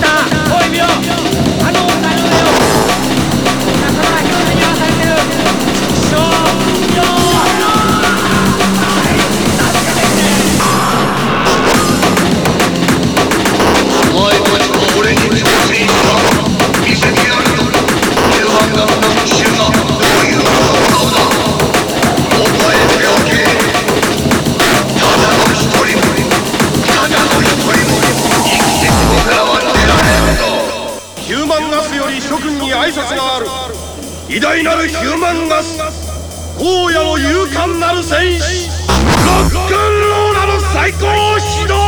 打快标諸君に挨拶がある。偉大なるヒューマンガス。荒野の勇敢なる戦士。ロックンローラの最高指導。